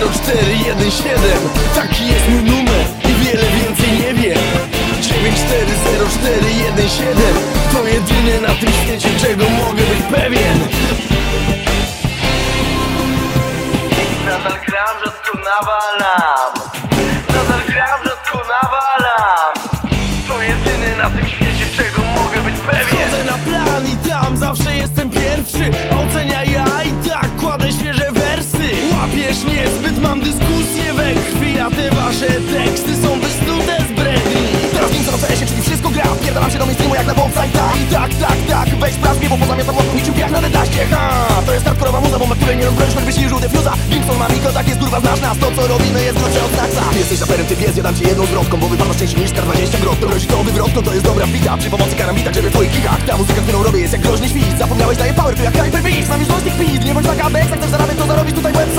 9417 Taki jest mój numer i wiele więcej nie wiem. 940417 To jedyne na tym świecie czego mogę być pewien. Nadal gram, rzadko nawalam mam dyskusję we krwi A te wasze teksty są wysnute z bredni Teraz wiem co czyli wszystko gra. Wpierdalam się do mainstreamu jak na bombsa i tak I tak, tak, tak, weź sprawdź mnie, bo pozamiatam łapą niczym jak na dedaście Ha, to jest hardkorowa muza, bomba, której nie rozbroisz, choćbyś nie żył defuza Gimson ma mikro, tak jest kurwa, znasz nas To co robimy jest grubsze od Snacksa Ty jesteś raperem, ty wiesz, ja dam ci jedną zwrotką Bo wypada częściej niż 20 grot To grozi to wywrotką, to jest dobra bita Przy pomocy karambita, żeby twoich kikach Ta muzyka, którą robię jest jak groźny świst Zapomniałeś, daję power, tu jak Hyper Beast Mam już dość tych nie bądź taka bek Jak chcesz zarabiać, to zarobisz tutaj web